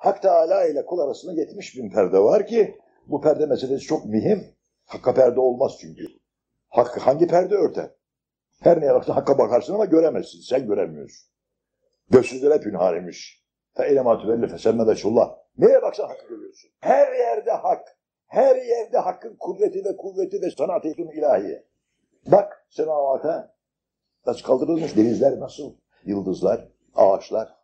Hak Teala ile kul arasında 70 bin perde var ki bu perde meselesi çok mühim. Hakka perde olmaz çünkü. Hak, hangi perde örter? Her neye baksan hakka bakarsın ama göremezsin. Sen göremiyorsun. Gözsüzler hep ünharimiş. Fe eylemâ tüvelli fesemme veçullah. Neye baksan hakkı görüyorsun. Her yerde hak. Her yerde hakkın kudreti ve kuvveti ve sanat-ı ilahiye. Bak semavata nasıl kaldırılmış denizler nasıl? Yıldızlar, ağaçlar,